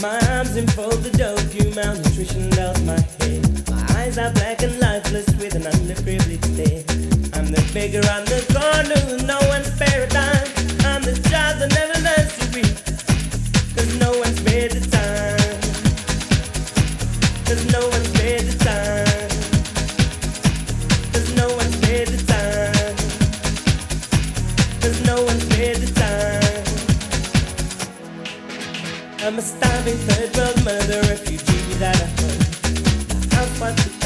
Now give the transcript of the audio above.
buzzing for the dope, you malnutrition does my head. My eyes are black and lifeless with an underprivileged stare. I'm the beggar on the corner with no one's dime. I'm the child that never learns to read. Cause no one spared the time. Cause no one spared the time. Cause no one spared the time. Cause no one spared the time. I'm a starving third world mother, refugee that without a home. A housewife with